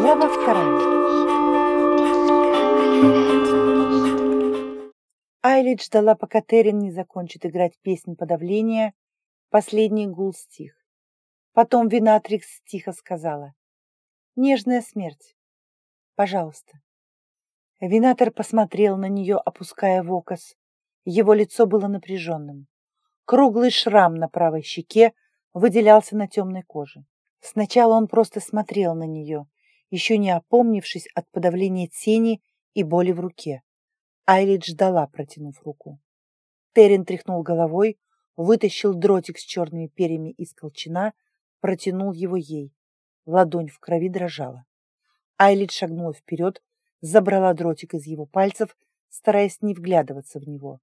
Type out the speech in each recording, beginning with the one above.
Глава вторая. Айлит ждала, пока Террин не закончит играть песнь подавления. Последний гул стих. Потом Винатрикс тихо сказала. «Нежная смерть. Пожалуйста». Винатор посмотрел на нее, опуская вокос. Его лицо было напряженным. Круглый шрам на правой щеке выделялся на темной коже. Сначала он просто смотрел на нее, еще не опомнившись от подавления тени и боли в руке. Айлит ждала, протянув руку. Терен тряхнул головой, вытащил дротик с черными перьями из колчана, протянул его ей. Ладонь в крови дрожала. Айлит шагнула вперед, забрала дротик из его пальцев, стараясь не вглядываться в него.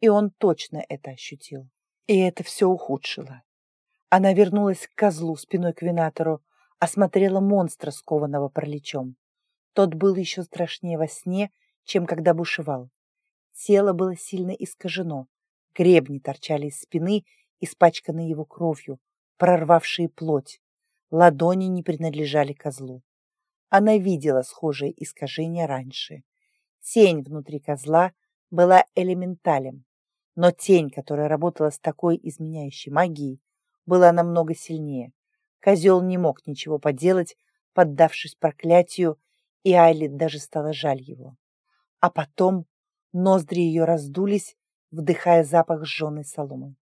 И он точно это ощутил. И это все ухудшило. Она вернулась к козлу спиной к винатору, осмотрела монстра, скованного параличом. Тот был еще страшнее во сне, чем когда бушевал. Тело было сильно искажено, гребни торчали из спины, испачканные его кровью, прорвавшие плоть. Ладони не принадлежали козлу. Она видела схожие искажения раньше. Тень внутри козла была элементалем, но тень, которая работала с такой изменяющей магией, была намного сильнее. Козел не мог ничего поделать, поддавшись проклятию, и Айлит даже стало жаль его. А потом ноздри ее раздулись, вдыхая запах сжженной соломы.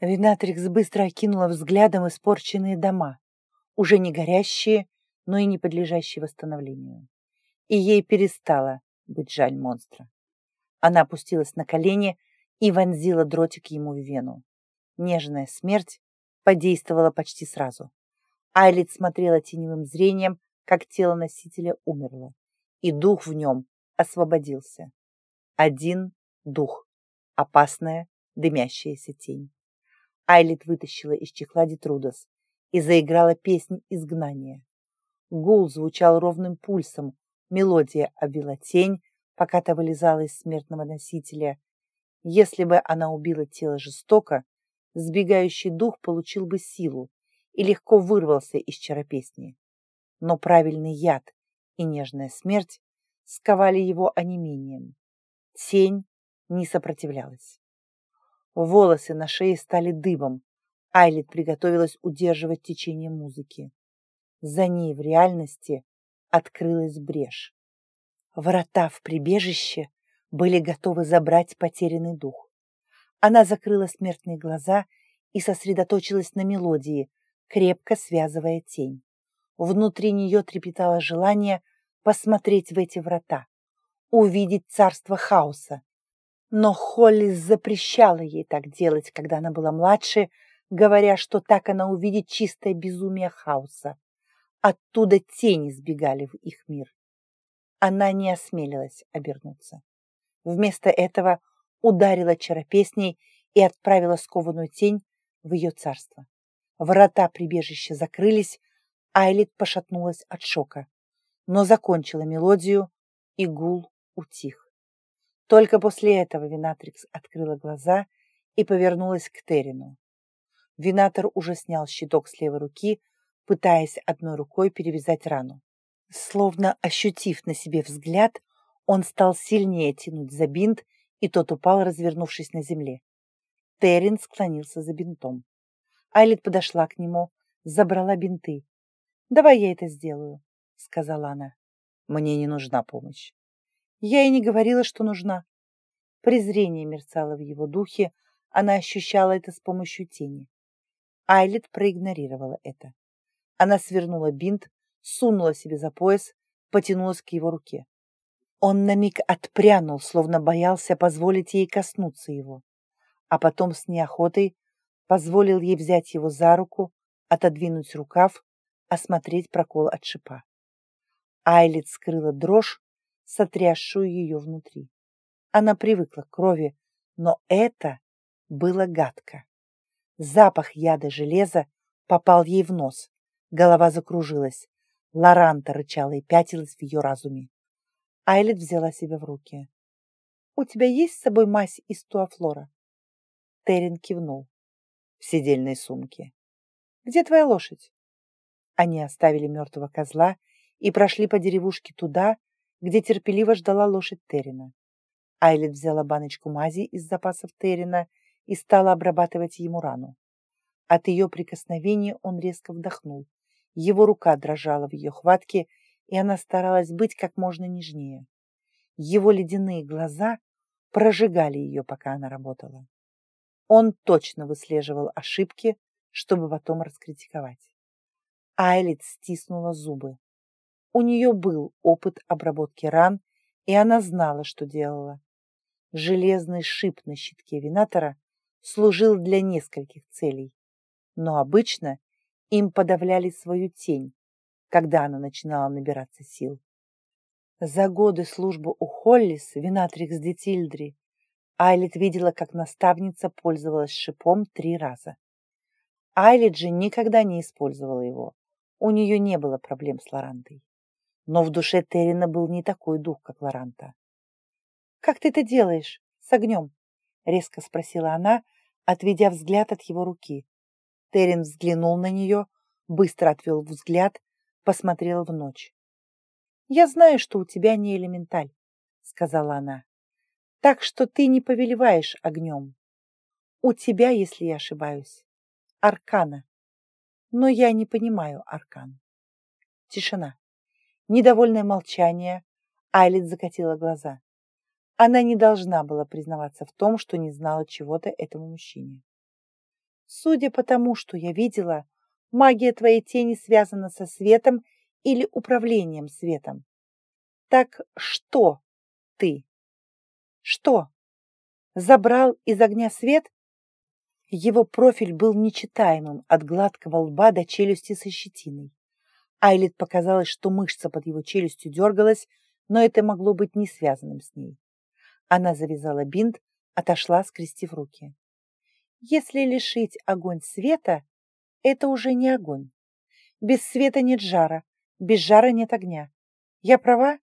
Винатрикс быстро окинула взглядом испорченные дома, уже не горящие, но и не подлежащие восстановлению. И ей перестало быть жаль монстра. Она опустилась на колени и вонзила дротик ему в вену. Нежная смерть подействовала почти сразу. Айлит смотрела теневым зрением, как тело носителя умерло, и дух в нем освободился. Один дух. Опасная, дымящаяся тень. Айлит вытащила из чехла Детрудос и заиграла песнь изгнания. Гул звучал ровным пульсом, мелодия обвела тень, пока та вылезала из смертного носителя. Если бы она убила тело жестоко, сбегающий дух получил бы силу, и легко вырвался из чаропесни. Но правильный яд и нежная смерть сковали его онемением. Тень не сопротивлялась. Волосы на шее стали дыбом. Айлит приготовилась удерживать течение музыки. За ней в реальности открылась брешь. Врата в прибежище были готовы забрать потерянный дух. Она закрыла смертные глаза и сосредоточилась на мелодии, крепко связывая тень. Внутри нее трепетало желание посмотреть в эти врата, увидеть царство хаоса. Но Холли запрещала ей так делать, когда она была младше, говоря, что так она увидит чистое безумие хаоса. Оттуда тени сбегали в их мир. Она не осмелилась обернуться. Вместо этого ударила чаропесней и отправила скованную тень в ее царство. Врата прибежища закрылись, Айлит пошатнулась от шока, но закончила мелодию, и гул утих. Только после этого Винатрикс открыла глаза и повернулась к Терину. Винатор уже снял щиток с левой руки, пытаясь одной рукой перевязать рану. Словно ощутив на себе взгляд, он стал сильнее тянуть за бинт, и тот упал, развернувшись на земле. Террин склонился за бинтом. Айлит подошла к нему, забрала бинты. «Давай я это сделаю», — сказала она. «Мне не нужна помощь». Я и не говорила, что нужна. Презрение мерцало в его духе, она ощущала это с помощью тени. Айлит проигнорировала это. Она свернула бинт, сунула себе за пояс, потянулась к его руке. Он на миг отпрянул, словно боялся позволить ей коснуться его, а потом с неохотой позволил ей взять его за руку, отодвинуть рукав, осмотреть прокол от шипа. Айлит скрыла дрожь, сотрясшую ее внутри. Она привыкла к крови, но это было гадко. Запах яда железа попал ей в нос, голова закружилась. Лоранта рычала и пятилась в ее разуме. Айлит взяла себя в руки. «У тебя есть с собой мазь из туафлора?» Террин кивнул в сидельной сумке. «Где твоя лошадь?» Они оставили мертвого козла и прошли по деревушке туда, где терпеливо ждала лошадь Террина. Айлет взяла баночку мази из запасов Террина и стала обрабатывать ему рану. От ее прикосновения он резко вдохнул. Его рука дрожала в ее хватке, и она старалась быть как можно нежнее. Его ледяные глаза прожигали ее, пока она работала. Он точно выслеживал ошибки, чтобы потом раскритиковать. Айлит стиснула зубы. У нее был опыт обработки ран, и она знала, что делала. Железный шип на щитке винатора служил для нескольких целей, но обычно им подавляли свою тень, когда она начинала набираться сил. За годы службы у Холлис, винатрикс де Тильдри, Айлит видела, как наставница пользовалась шипом три раза. Айлит же никогда не использовала его. У нее не было проблем с Лорантой. Но в душе Террина был не такой дух, как Лоранта. «Как ты это делаешь? С огнем?» — резко спросила она, отведя взгляд от его руки. Террин взглянул на нее, быстро отвел взгляд, посмотрел в ночь. «Я знаю, что у тебя не элементаль», — сказала она. «Так что ты не повелеваешь огнем. У тебя, если я ошибаюсь, аркана. Но я не понимаю аркан». Тишина. Недовольное молчание. Айлит закатила глаза. Она не должна была признаваться в том, что не знала чего-то этому мужчине. Судя по тому, что я видела, магия твоей тени связана со светом или управлением светом. Так что ты? Что? Забрал из огня свет? Его профиль был нечитаемым от гладкого лба до челюсти со щетиной. Айлит показалось, что мышца под его челюстью дергалась, но это могло быть не связанным с ней. Она завязала бинт, отошла, скрестив руки. Если лишить огонь света, это уже не огонь. Без света нет жара, без жара нет огня. Я права?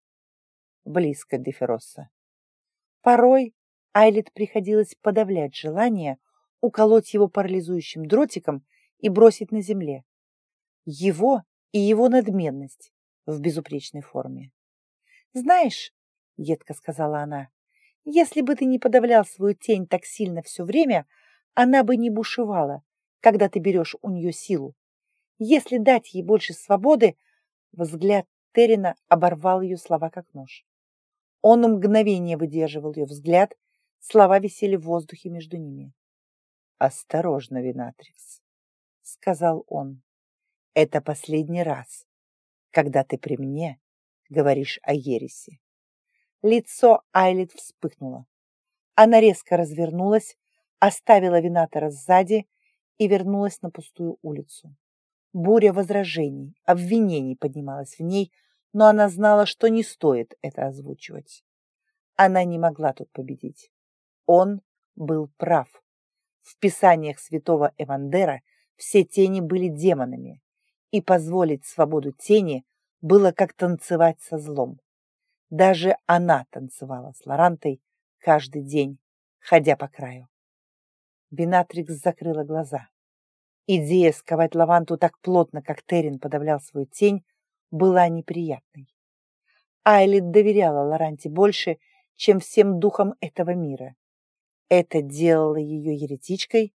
Близко, Дефиросса. Порой Айлит приходилось подавлять желание уколоть его парализующим дротиком и бросить на земле. Его и его надменность в безупречной форме. «Знаешь, — едко сказала она, — если бы ты не подавлял свою тень так сильно все время, она бы не бушевала, когда ты берешь у нее силу. Если дать ей больше свободы, взгляд Террина оборвал ее слова как нож. Он мгновение выдерживал ее взгляд, слова висели в воздухе между ними. «Осторожно, Винатрикс», — сказал он. Это последний раз, когда ты при мне говоришь о ересе. Лицо Айлит вспыхнуло. Она резко развернулась, оставила Винатора сзади и вернулась на пустую улицу. Буря возражений, обвинений поднималась в ней, но она знала, что не стоит это озвучивать. Она не могла тут победить. Он был прав. В писаниях святого Эвандера все тени были демонами, и позволить свободу тени было как танцевать со злом. Даже она танцевала с Лорантой каждый день, ходя по краю. Бенатрикс закрыла глаза. Идея сковать Лаванту так плотно, как Террин подавлял свою тень, была неприятной. Айлит доверяла Лоранте больше, чем всем духам этого мира. Это делало ее еретичкой,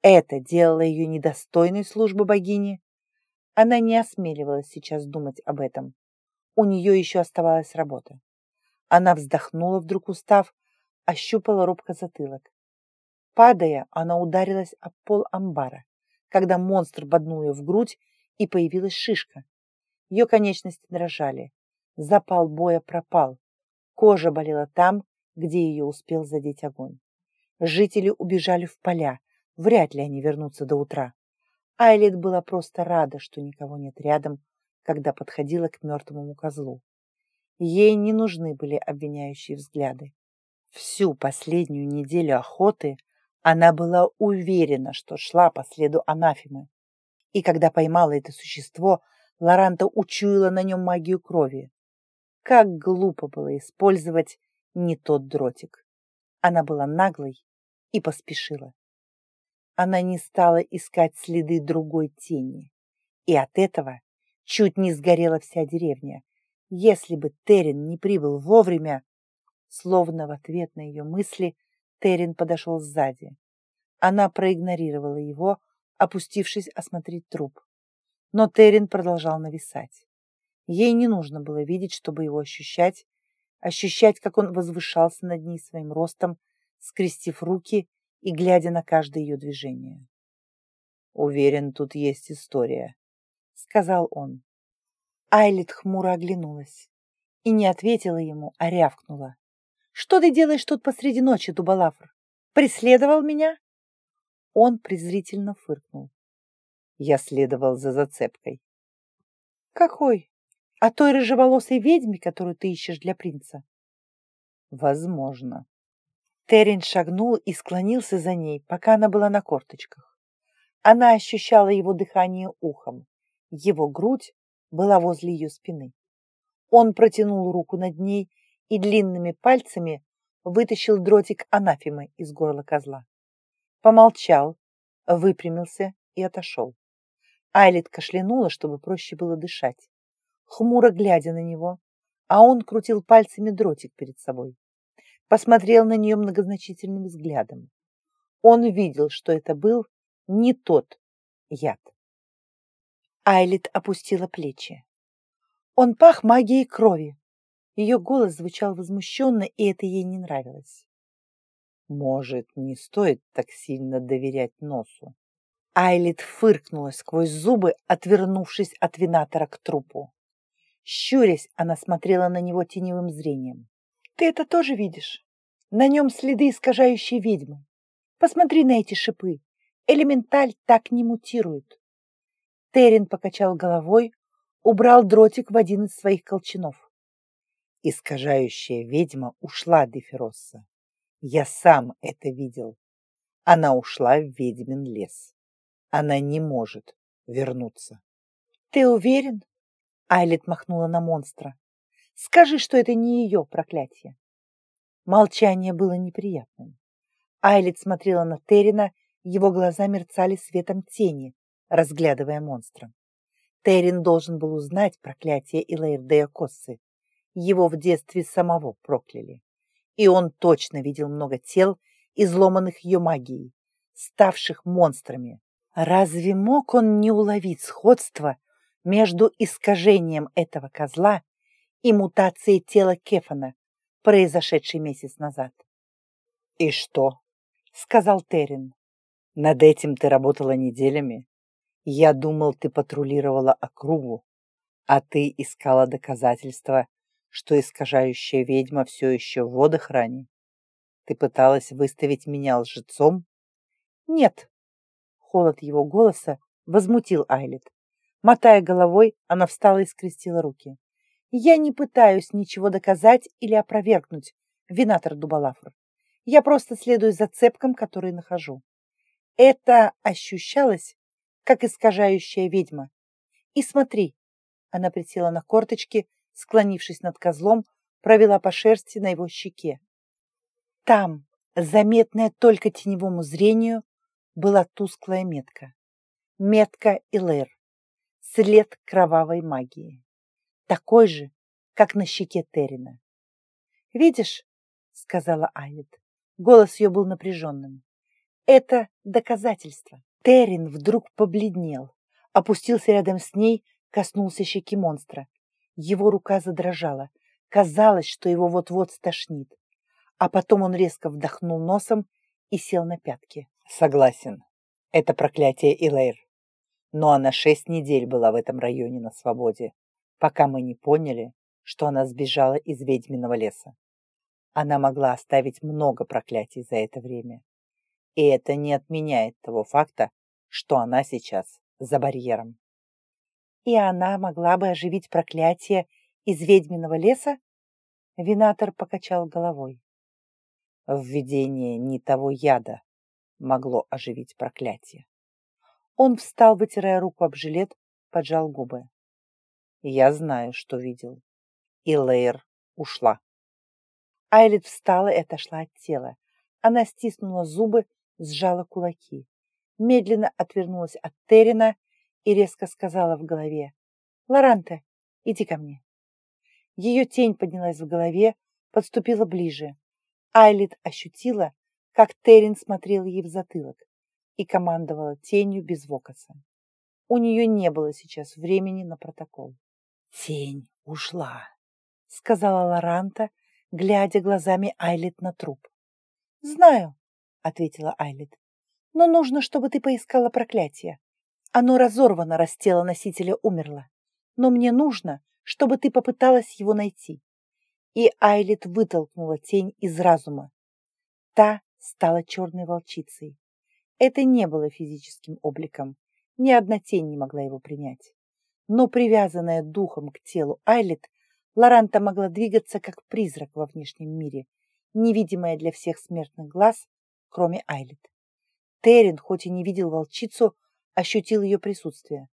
это делало ее недостойной службы богини, она не осмеливалась сейчас думать об этом. У нее еще оставалась работа. Она вздохнула, вдруг устав, ощупала робко затылок. Падая, она ударилась об пол амбара, когда монстр боднул ее в грудь, и появилась шишка. Ее конечности дрожали. Запал боя пропал. Кожа болела там, где ее успел задеть огонь. Жители убежали в поля. Вряд ли они вернутся до утра. Айлит была просто рада, что никого нет рядом, когда подходила к мертвому козлу. Ей не нужны были обвиняющие взгляды. Всю последнюю неделю охоты она была уверена, что шла по следу анафемы. И когда поймала это существо, Лоранта учуяла на нем магию крови. Как глупо было использовать не тот дротик. Она была наглой и поспешила. Она не стала искать следы другой тени. И от этого чуть не сгорела вся деревня. Если бы Терен не прибыл вовремя, словно в ответ на ее мысли, Терен подошел сзади. Она проигнорировала его, опустившись осмотреть труп. Но Терен продолжал нависать. Ей не нужно было видеть, чтобы его ощущать, ощущать, как он возвышался над ней своим ростом, скрестив руки и глядя на каждое ее движение. «Уверен, тут есть история», — сказал он. Айлит хмуро оглянулась и не ответила ему, а рявкнула. «Что ты делаешь тут посреди ночи, Дубалафр? Преследовал меня?» Он презрительно фыркнул. Я следовал за зацепкой. «Какой? О той рыжеволосой ведьме, которую ты ищешь для принца?» «Возможно». Террин шагнул и склонился за ней, пока она была на корточках. Она ощущала его дыхание ухом. Его грудь была возле ее спины. Он протянул руку над ней и длинными пальцами вытащил дротик анафемы из горла козла. Помолчал, выпрямился и отошел. Айлит кашлянула, чтобы проще было дышать, хмуро глядя на него, а он крутил пальцами дротик перед собой. Посмотрел на нее многозначительным взглядом. Он видел, что это был не тот яд. Айлит опустила плечи. Он пах магией крови. Ее голос звучал возмущенно, и это ей не нравилось. Может, не стоит так сильно доверять носу? Айлит фыркнула сквозь зубы, отвернувшись от винатора к трупу. Щурясь, она смотрела на него теневым зрением. «Ты это тоже видишь? На нем следы искажающей ведьмы. Посмотри на эти шипы. Элементаль так не мутирует». Терин покачал головой, убрал дротик в один из своих колчанов. Искажающая ведьма ушла Дефиросса. Я сам это видел. Она ушла в ведьмин лес. Она не может вернуться. Ты уверен? Айлет махнула на монстра. Скажи, что это не ее проклятие. Молчание было неприятным. Айлет смотрела на Террина, его глаза мерцали светом тени, разглядывая монстра. Террин должен был узнать проклятие Илаирдея Коссы. Его в детстве самого прокляли и он точно видел много тел, изломанных ее магией, ставших монстрами. Разве мог он не уловить сходство между искажением этого козла и мутацией тела Кефана, произошедшей месяц назад? «И что?» — сказал Террин. «Над этим ты работала неделями. Я думал, ты патрулировала округу, а ты искала доказательства что искажающая ведьма все еще в водохране? Ты пыталась выставить меня лжецом? Нет. Холод его голоса возмутил Айлет. Мотая головой, она встала и скрестила руки. Я не пытаюсь ничего доказать или опровергнуть, винатор Дубалафр. Я просто следую за цепкам, которые нахожу. Это ощущалось, как искажающая ведьма. И смотри, она присела на корточки, склонившись над козлом, провела по шерсти на его щеке. Там, заметная только теневому зрению, была тусклая метка. Метка Илэр. След кровавой магии. Такой же, как на щеке Террина. «Видишь?» — сказала Айлет. Голос ее был напряженным. «Это доказательство». Террин вдруг побледнел, опустился рядом с ней, коснулся щеки монстра. Его рука задрожала. Казалось, что его вот-вот стошнит. А потом он резко вдохнул носом и сел на пятки. Согласен. Это проклятие Илэйр. Но она шесть недель была в этом районе на свободе, пока мы не поняли, что она сбежала из ведьминого леса. Она могла оставить много проклятий за это время. И это не отменяет того факта, что она сейчас за барьером и она могла бы оживить проклятие из ведьминого леса? Винатор покачал головой. Введение не того яда могло оживить проклятие. Он встал, вытирая руку об жилет, поджал губы. Я знаю, что видел. И Лейр ушла. Айлит встала и отошла от тела. Она стиснула зубы, сжала кулаки. Медленно отвернулась от Террина и резко сказала в голове. «Лоранте, иди ко мне». Ее тень поднялась в голове, подступила ближе. Айлит ощутила, как Террин смотрел ей в затылок и командовала тенью без вокаса. У нее не было сейчас времени на протокол. «Тень ушла», — сказала Лоранта, глядя глазами Айлит на труп. «Знаю», — ответила Айлит, — «но нужно, чтобы ты поискала проклятие. Оно разорвано, раз тело носителя умерло. Но мне нужно, чтобы ты попыталась его найти». И Айлит вытолкнула тень из разума. Та стала черной волчицей. Это не было физическим обликом. Ни одна тень не могла его принять. Но привязанная духом к телу Айлит, Лоранта могла двигаться как призрак во внешнем мире, невидимая для всех смертных глаз, кроме Айлит. Терен, хоть и не видел волчицу, ощутил ее присутствие.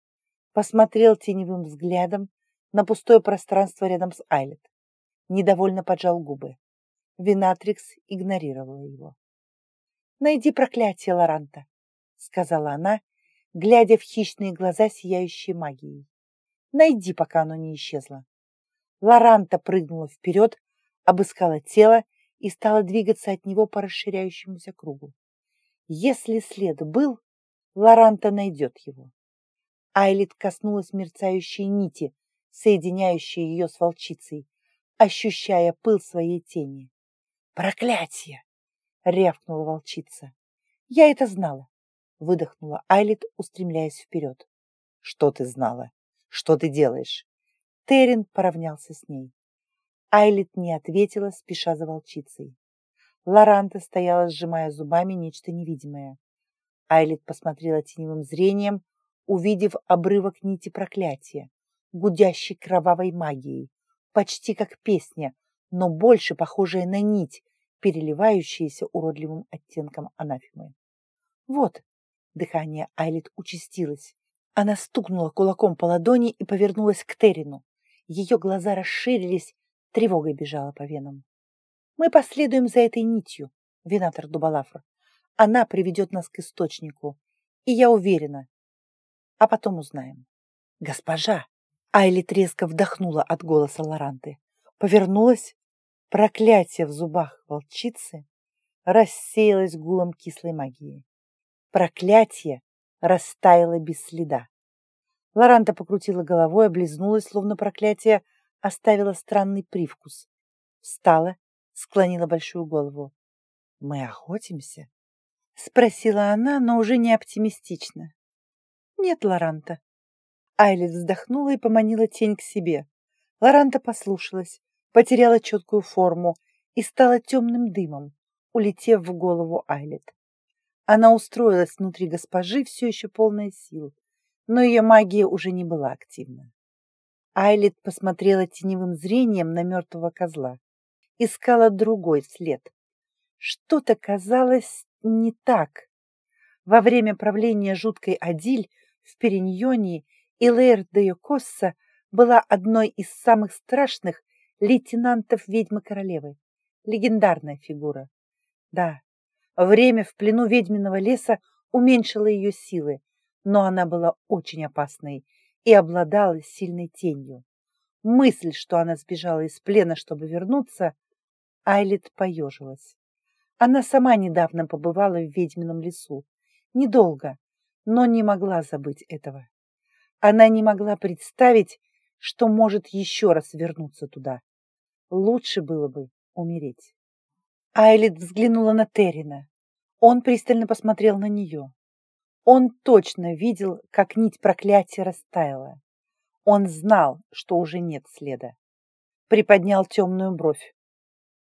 Посмотрел теневым взглядом на пустое пространство рядом с Айлет. Недовольно поджал губы. Винатрикс игнорировала его. «Найди проклятие Лоранта», — сказала она, глядя в хищные глаза, сияющие магией. «Найди, пока оно не исчезло». Лоранта прыгнула вперед, обыскала тело и стала двигаться от него по расширяющемуся кругу. Если след был, Лоранта найдет его. Айлит коснулась мерцающей нити, соединяющей ее с волчицей, ощущая пыл своей тени. «Проклятие!» — рявкнула волчица. «Я это знала», — выдохнула Айлит, устремляясь вперед. «Что ты знала? Что ты делаешь?» Терен поравнялся с ней. Айлит не ответила, спеша за волчицей. Лоранта стояла, сжимая зубами нечто невидимое. Айлит посмотрела теневым зрением, увидев обрывок нити проклятия, гудящей кровавой магией, почти как песня, но больше похожая на нить, переливающиеся уродливым оттенком анафемы. Вот, дыхание Айлит участилось. Она стукнула кулаком по ладони и повернулась к Терину. Ее глаза расширились, тревогой бежала по венам. Мы последуем за этой нитью, винатор Дубалафр. Она приведет нас к источнику, и я уверена. А потом узнаем. Госпожа! Айлит резко вдохнула от голоса Лоранты, повернулась Проклятие в зубах волчицы рассеялось гулом кислой магии. Проклятие растаяло без следа. Лоранта покрутила головой, облизнулась, словно проклятие оставило странный привкус. Встала, склонила большую голову. «Мы охотимся?» — спросила она, но уже не оптимистично. «Нет, Лоранта». Айлит вздохнула и поманила тень к себе. Лоранта послушалась, потеряла четкую форму и стала темным дымом, улетев в голову Айлет. Она устроилась внутри госпожи, все еще полная сил, но ее магия уже не была активна. Айлет посмотрела теневым зрением на мертвого козла. Искала другой след. Что-то казалось не так. Во время правления жуткой Адиль в Периньоне Илэр де Йокосса была одной из самых страшных лейтенантов ведьмы королевы. Легендарная фигура. Да, время в плену ведьминого леса уменьшило ее силы, но она была очень опасной и обладала сильной тенью. Мысль, что она сбежала из плена, чтобы вернуться, Айлит поежилась. Она сама недавно побывала в ведьмином лесу. Недолго, но не могла забыть этого. Она не могла представить, что может еще раз вернуться туда. Лучше было бы умереть. Айлит взглянула на Террина. Он пристально посмотрел на нее. Он точно видел, как нить проклятия растаяла. Он знал, что уже нет следа. Приподнял темную бровь.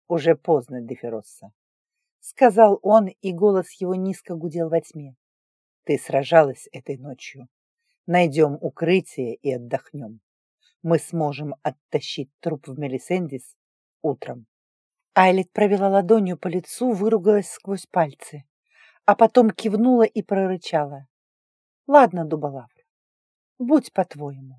«Уже поздно, Дефиросса», — сказал он, и голос его низко гудел во тьме. «Ты сражалась этой ночью. Найдем укрытие и отдохнем мы сможем оттащить труп в Мелисендис утром. Айлет провела ладонью по лицу, выругалась сквозь пальцы, а потом кивнула и прорычала. «Ладно, Дубалавр, будь по-твоему».